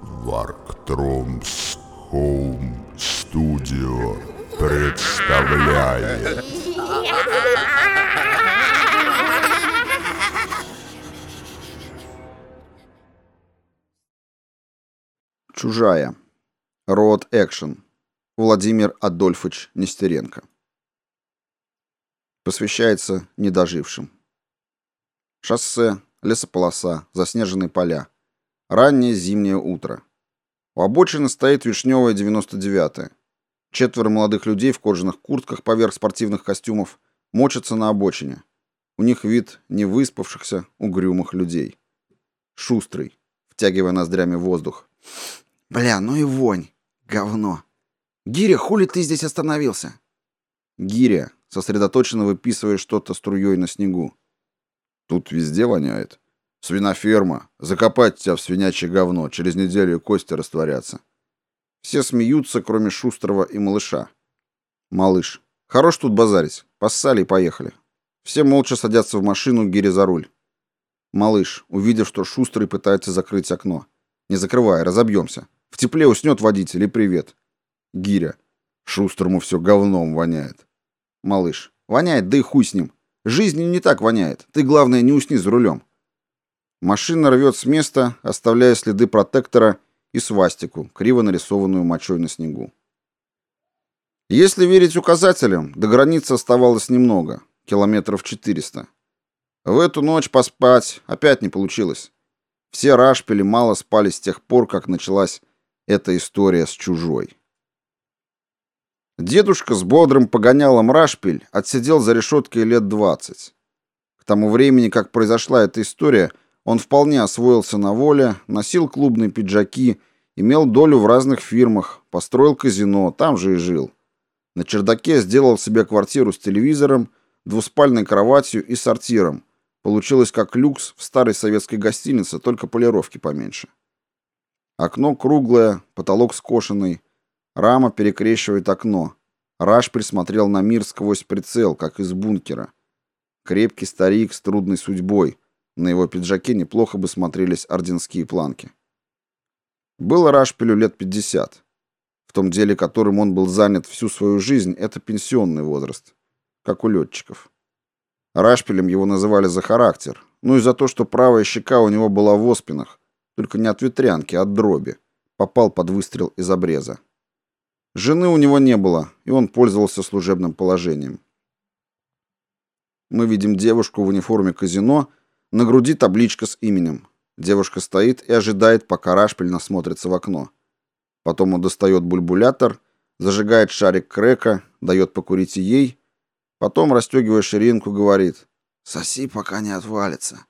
Варктромс Хоум Студио представляет Чужая. Род экшен. Владимир Адольфович Нестеренко. Посвящается недожившим. Шоссе, лесополоса, заснеженные поля. Раннее зимнее утро. У обочины стоит вишневая 99-я. Четверо молодых людей в кожаных куртках поверх спортивных костюмов мочатся на обочине. У них вид невыспавшихся, угрюмых людей. Шустрый, втягивая ноздрями воздух. Бля, ну и вонь. Говно. Гиря, хули ты здесь остановился? Гиря, сосредоточенно выписывая что-то струей на снегу. Тут везде воняет. Свиноферма. Закопать тебя в свинячье говно. Через неделю кости растворятся. Все смеются, кроме Шустрого и малыша. Малыш. Хорош тут базарить. Поссали и поехали. Все молча садятся в машину, Гири за руль. Малыш, увидев, что Шустрый пытается закрыть окно. Не закрывай, разобьемся. В тепле уснет водитель и привет. Гиря. Шустрому все говном воняет. Малыш. Воняет, да и хуй с ним. Жизнью не так воняет. Ты, главное, не усни за рулем. Машина рвет с места, оставляя следы протектора и свастику, криво нарисованную мочой на снегу. Если верить указателям, до границы оставалось немного, километров 400. В эту ночь поспать опять не получилось. Все рашпили мало спали с тех пор, как началась эта история с чужой. Дедушка с бодрым погонялом рашпиль отсидел за решеткой лет 20. К тому времени, как произошла эта история, он вполне освоился на воле, носил клубные пиджаки, имел долю в разных фирмах, построил казино, там же и жил. На чердаке сделал себе квартиру с телевизором, двуспальной кроватью и сортиром. Получилось как люкс в старой советской гостинице, только полировки поменьше. Окно круглое, потолок скошенный, рама перекрещивает окно. Раш присмотрел на мир сквозь прицел, как из бункера. Крепкий старик с трудной судьбой — на его пиджаке неплохо бы смотрелись орденские планки. Было Рашпилю лет 50. В том деле, которым он был занят всю свою жизнь, это пенсионный возраст, как у летчиков. Рашпилем его называли за характер, ну и за то, что правая щека у него была в оспинах, только не от ветрянки, а от дроби. Попал под выстрел из обреза. Жены у него не было, и он пользовался служебным положением. Мы видим девушку в униформе казино на груди табличка с именем. Девушка стоит и ожидает, пока Рашпиль насмотрится в окно. Потом он достает бульбулятор, зажигает шарик крека, дает покурить и ей, потом, расстегивая ширинку, говорит «Соси, пока не отвалится».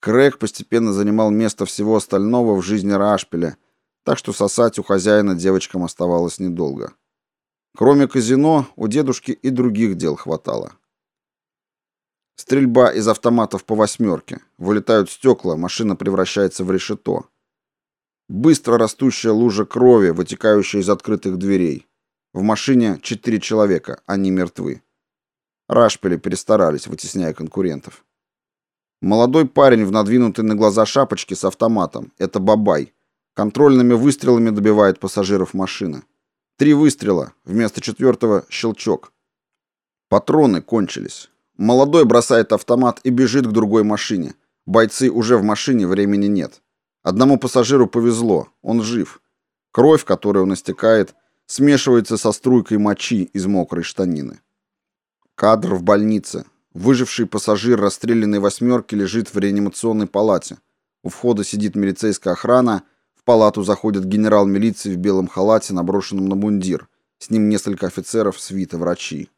Крэк постепенно занимал место всего остального в жизни Рашпиля, так что сосать у хозяина девочкам оставалось недолго. Кроме казино, у дедушки и других дел хватало. Стрельба из автоматов по восьмерке. Вылетают стекла, машина превращается в решето. Быстро растущая лужа крови, вытекающая из открытых дверей. В машине четыре человека, они мертвы. Рашпили перестарались, вытесняя конкурентов. Молодой парень в надвинутой на глаза шапочке с автоматом. Это Бабай. Контрольными выстрелами добивает пассажиров машины. Три выстрела, вместо четвертого щелчок. Патроны кончились. Молодой бросает автомат и бежит к другой машине. Бойцы уже в машине, времени нет. Одному пассажиру повезло, он жив. Кровь, которую он истекает, смешивается со струйкой мочи из мокрой штанины. Кадр в больнице. Выживший пассажир расстрелянной восьмерки лежит в реанимационной палате. У входа сидит милицейская охрана, в палату заходит генерал милиции в белом халате, наброшенном на мундир. С ним несколько офицеров, свита, врачи.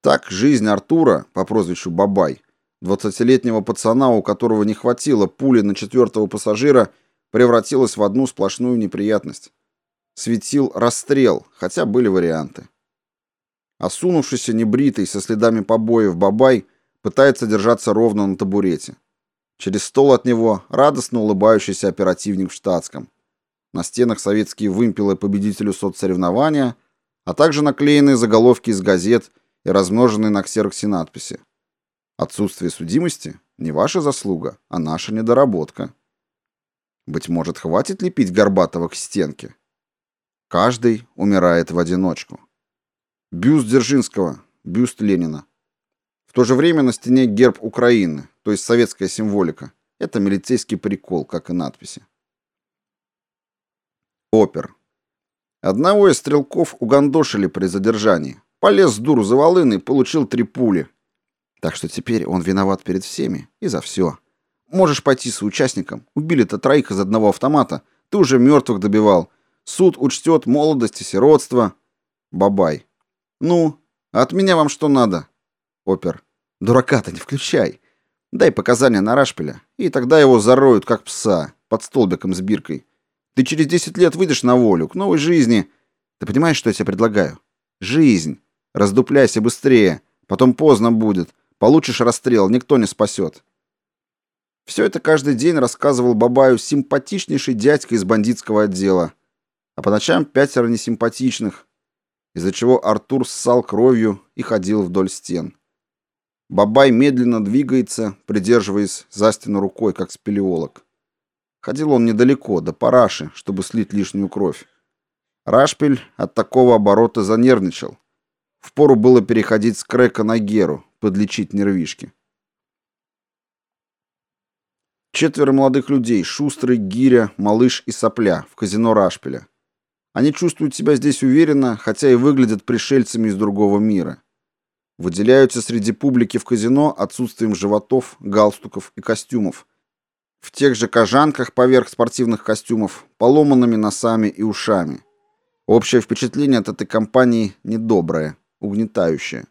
Так жизнь Артура по прозвищу Бабай, двадцатилетнего пацана, у которого не хватило пули на четвертого пассажира, превратилась в одну сплошную неприятность. Светил расстрел, хотя были варианты. Осунувшийся небритый со следами побоев Бабай пытается держаться ровно на табурете. Через стол от него радостно улыбающийся оперативник в штатском. На стенах советские вымпелы победителю соцсоревнования, а также наклеенные заголовки из газет и размноженные на ксероксе надписи. Отсутствие судимости – не ваша заслуга, а наша недоработка. Быть может, хватит лепить Горбатова к стенке? Каждый умирает в одиночку. Бюст Дзержинского, бюст Ленина. В то же время на стене герб Украины, то есть советская символика. Это милицейский прикол, как и надписи. Опер. Одного из стрелков угандошили при задержании. Полез с дуру за волыны и получил три пули. Так что теперь он виноват перед всеми и за все. Можешь пойти с участником. Убили-то троих из одного автомата. Ты уже мертвых добивал. Суд учтет молодость и сиротство. Бабай. Ну, от меня вам что надо? Опер. Дурака-то не включай. Дай показания на Рашпиля, и тогда его зароют, как пса, под столбиком с биркой. Ты через 10 лет выйдешь на волю, к новой жизни. Ты понимаешь, что я тебе предлагаю? Жизнь. Раздупляйся быстрее. Потом поздно будет. Получишь расстрел, никто не спасет. Все это каждый день рассказывал Бабаю симпатичнейший дядька из бандитского отдела. А по ночам пятеро несимпатичных, из-за чего Артур ссал кровью и ходил вдоль стен. Бабай медленно двигается, придерживаясь за стену рукой, как спелеолог. Ходил он недалеко, до параши, чтобы слить лишнюю кровь. Рашпиль от такого оборота занервничал. Впору было переходить с крека на геру, подлечить нервишки. Четверо молодых людей, Шустрый, Гиря, Малыш и Сопля, в казино Рашпиля. Они чувствуют себя здесь уверенно, хотя и выглядят пришельцами из другого мира. Выделяются среди публики в казино отсутствием животов, галстуков и костюмов. В тех же кожанках поверх спортивных костюмов, поломанными носами и ушами. Общее впечатление от этой компании недоброе, угнетающее.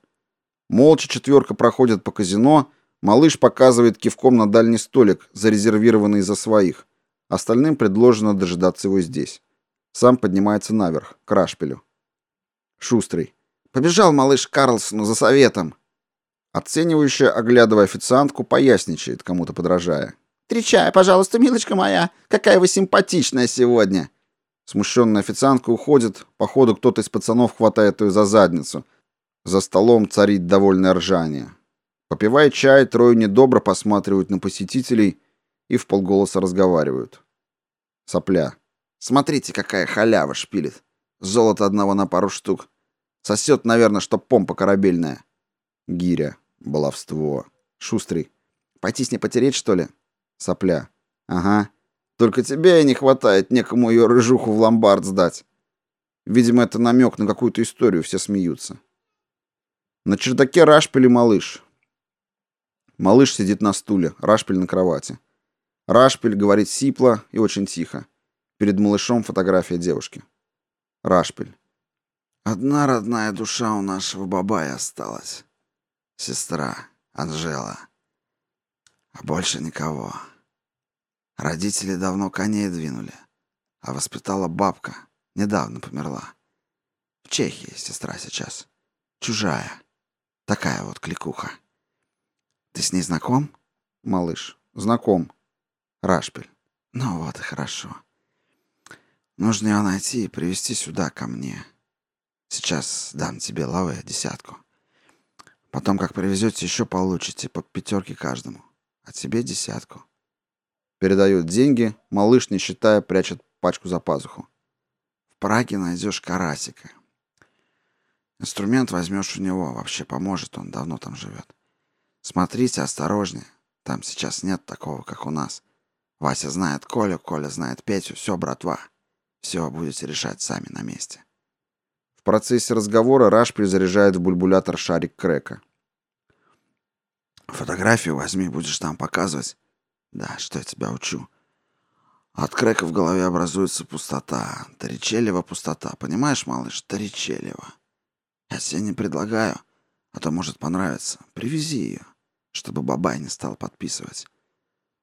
Молча четверка проходит по казино, малыш показывает кивком на дальний столик, зарезервированный за своих. Остальным предложено дожидаться его здесь. Сам поднимается наверх, к Рашпилю. Шустрый. Побежал малыш Карлсону за советом. Оценивающая, оглядывая официантку, поясничает, кому-то подражая. «Три чая, пожалуйста, милочка моя. Какая вы симпатичная сегодня!» Смущенная официантка уходит. Походу, кто-то из пацанов хватает ее за задницу. За столом царит довольное ржание. Попивая чай, трое недобро посматривают на посетителей и в полголоса разговаривают. Сопля. «Смотрите, какая халява шпилит. Золото одного на пару штук. Сосет, наверное, что помпа корабельная. Гиря. Баловство. Шустрый. Пойти с ней потереть, что ли? Сопля. Ага. Только тебе и не хватает некому ее рыжуху в ломбард сдать. Видимо, это намек на какую-то историю, все смеются. На чердаке Рашпиль и малыш. Малыш сидит на стуле, Рашпиль на кровати. Рашпиль говорит сипло и очень тихо. Перед малышом фотография девушки. Рашпиль. Одна родная душа у нашего бабая осталась. Сестра, Анжела. А больше никого. Родители давно коней двинули, а воспитала бабка, недавно померла. В Чехии сестра сейчас. Чужая. Такая вот кликуха. Ты с ней знаком? Малыш. Знаком. Рашпель. Ну вот и хорошо. Нужно ее найти и привести сюда ко мне. Сейчас дам тебе лаве десятку. Потом, как привезете, еще получите по пятерке каждому. А тебе десятку. Передают деньги, малыш, не считая, прячет пачку за пазуху. В Праге найдешь карасика. Инструмент возьмешь у него, вообще поможет, он давно там живет. Смотрите осторожнее, там сейчас нет такого, как у нас. Вася знает Колю, Коля знает Петю, все, братва. Все будете решать сами на месте процессе разговора Рашпиль заряжает в бульбулятор шарик крека. «Фотографию возьми, будешь там показывать». «Да, что я тебя учу». От крека в голове образуется пустота. Торичелева пустота. Понимаешь, малыш? Торичелева. Я тебе не предлагаю, а то может понравиться. Привези ее, чтобы бабай не стал подписывать.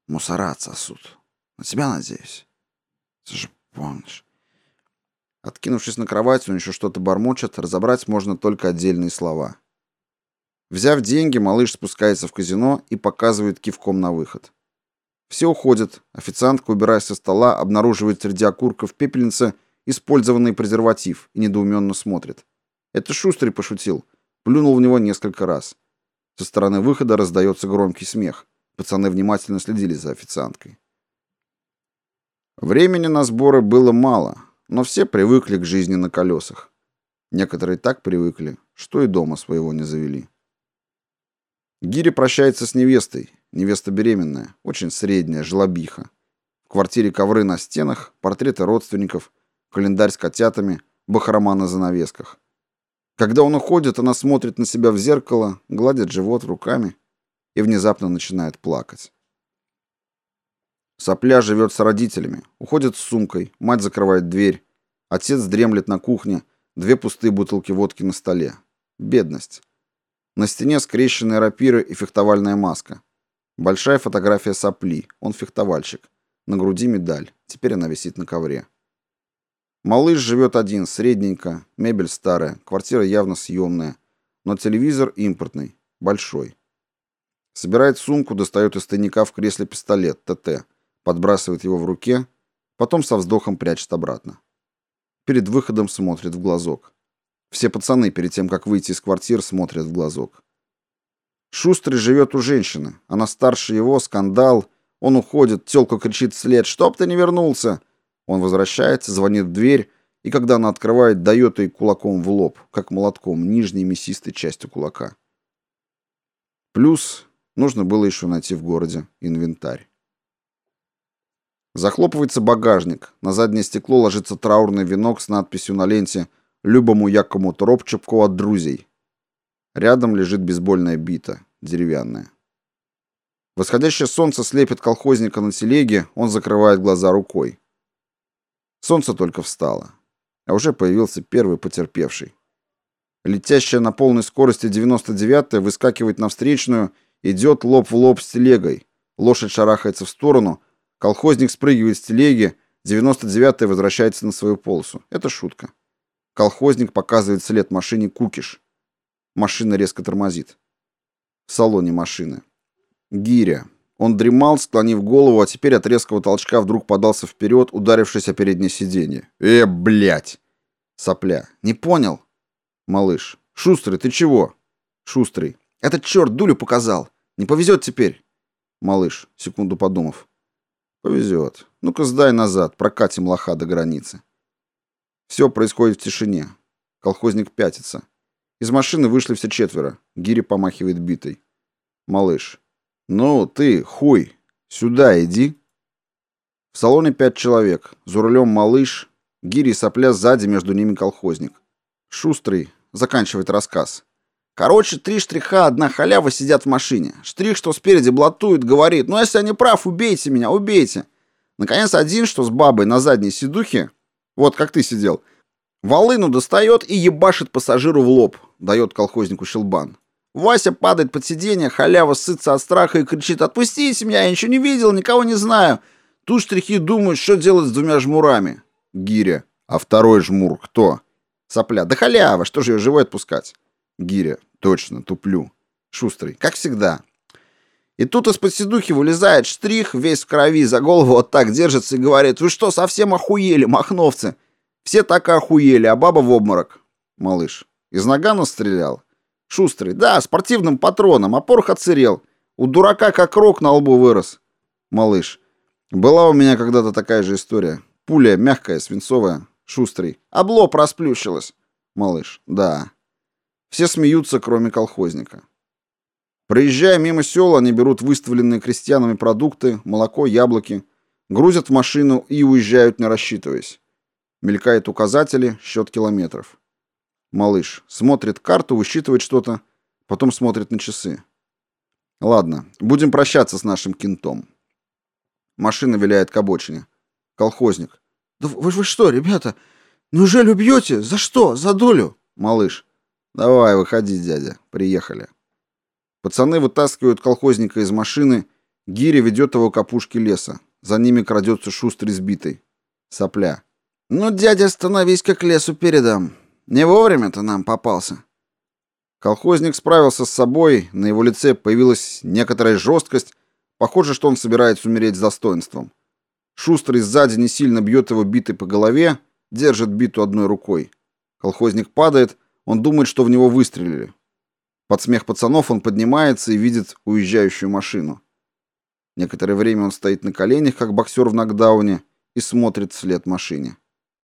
Мусора отсосут. На тебя надеюсь. Ты же помнишь. Откинувшись на кровать, он еще что-то бормочет, разобрать можно только отдельные слова. Взяв деньги, малыш спускается в казино и показывает кивком на выход. Все уходят. Официантка, убираясь со стола, обнаруживает среди окурков пепельницы использованный презерватив и недоуменно смотрит. Это Шустрый пошутил. Плюнул в него несколько раз. Со стороны выхода раздается громкий смех. Пацаны внимательно следили за официанткой. Времени на сборы было мало, но все привыкли к жизни на колесах. Некоторые так привыкли, что и дома своего не завели. Гири прощается с невестой. Невеста беременная, очень средняя, жлобиха. В квартире ковры на стенах, портреты родственников, календарь с котятами, бахрома на занавесках. Когда он уходит, она смотрит на себя в зеркало, гладит живот руками и внезапно начинает плакать. Сопля живет с родителями, уходит с сумкой, мать закрывает дверь, отец дремлет на кухне, две пустые бутылки водки на столе. Бедность. На стене скрещенные рапиры и фехтовальная маска. Большая фотография сопли, он фехтовальщик. На груди медаль, теперь она висит на ковре. Малыш живет один, средненько, мебель старая, квартира явно съемная, но телевизор импортный, большой. Собирает сумку, достает из тайника в кресле пистолет, ТТ, подбрасывает его в руке, потом со вздохом прячет обратно. Перед выходом смотрит в глазок. Все пацаны перед тем, как выйти из квартир, смотрят в глазок. Шустрый живет у женщины. Она старше его, скандал. Он уходит, тёлка кричит вслед «Чтоб ты не вернулся!» Он возвращается, звонит в дверь, и когда она открывает, дает ей кулаком в лоб, как молотком, нижней мясистой частью кулака. Плюс нужно было еще найти в городе инвентарь. Захлопывается багажник. На заднее стекло ложится траурный венок с надписью на ленте «Любому якому Торопчепку от друзей». Рядом лежит бейсбольная бита, деревянная. Восходящее солнце слепит колхозника на телеге, он закрывает глаза рукой. Солнце только встало, а уже появился первый потерпевший. Летящая на полной скорости 99-я выскакивает на встречную, идет лоб в лоб с телегой. Лошадь шарахается в сторону, колхозник спрыгивает с телеги, 99-я возвращается на свою полосу. Это шутка. Колхозник показывает след машине Кукиш. Машина резко тормозит. В салоне машины. Гиря. Он дремал, склонив голову, а теперь от резкого толчка вдруг подался вперед, ударившись о переднее сиденье. «Э, блядь!» Сопля. «Не понял?» Малыш. «Шустрый, ты чего?» Шустрый. «Этот черт дулю показал. Не повезет теперь». Малыш, секунду подумав. «Повезет. Ну-ка сдай назад, прокатим лоха до границы». Все происходит в тишине. Колхозник пятится. Из машины вышли все четверо. Гири помахивает битой. Малыш. «Ну, ты, хуй, сюда иди». В салоне пять человек. За рулем малыш, гири и сопля сзади, между ними колхозник. Шустрый заканчивает рассказ. Короче, три штриха, одна халява сидят в машине. Штрих, что спереди блатует, говорит, ну если я не прав, убейте меня, убейте. Наконец, один, что с бабой на задней сидухе, вот как ты сидел, волыну достает и ебашит пассажиру в лоб, дает колхознику щелбан. Вася падает под сиденье, халява сытся от страха и кричит «Отпустите меня, я ничего не видел, никого не знаю». Тут штрихи думают, что делать с двумя жмурами. Гиря. А второй жмур кто? Сопля. Да халява, что же ее живой отпускать? Гиря. Точно, туплю. Шустрый. Как всегда. И тут из-под сидухи вылезает штрих, весь в крови, за голову вот так держится и говорит, «Вы что, совсем охуели, махновцы? Все так охуели, а баба в обморок». Малыш. Из нагана стрелял? Шустрый. Да, спортивным патроном, а порох отсырел. У дурака как рог на лбу вырос. Малыш. Была у меня когда-то такая же история. Пуля мягкая, свинцовая. Шустрый. Облоб расплющилась. Малыш. Да. Все смеются, кроме колхозника. Проезжая мимо села, они берут выставленные крестьянами продукты, молоко, яблоки, грузят в машину и уезжают, не рассчитываясь. Мелькают указатели, счет километров. Малыш смотрит карту, высчитывает что-то, потом смотрит на часы. Ладно, будем прощаться с нашим кентом. Машина виляет к обочине. Колхозник. Да вы, вы что, ребята? Неужели убьете? За что? За долю? Малыш. Давай, выходи, дядя. Приехали. Пацаны вытаскивают колхозника из машины. Гиря ведет его к опушке леса. За ними крадется шустрый сбитый. Сопля. Ну, дядя, становись как лесу передам. Не вовремя ты нам попался. Колхозник справился с собой, на его лице появилась некоторая жесткость, похоже, что он собирается умереть с достоинством. Шустрый сзади не сильно бьет его битой по голове, держит биту одной рукой. Колхозник падает, он думает, что в него выстрелили. Под смех пацанов он поднимается и видит уезжающую машину. Некоторое время он стоит на коленях, как боксер в нокдауне, и смотрит вслед машине.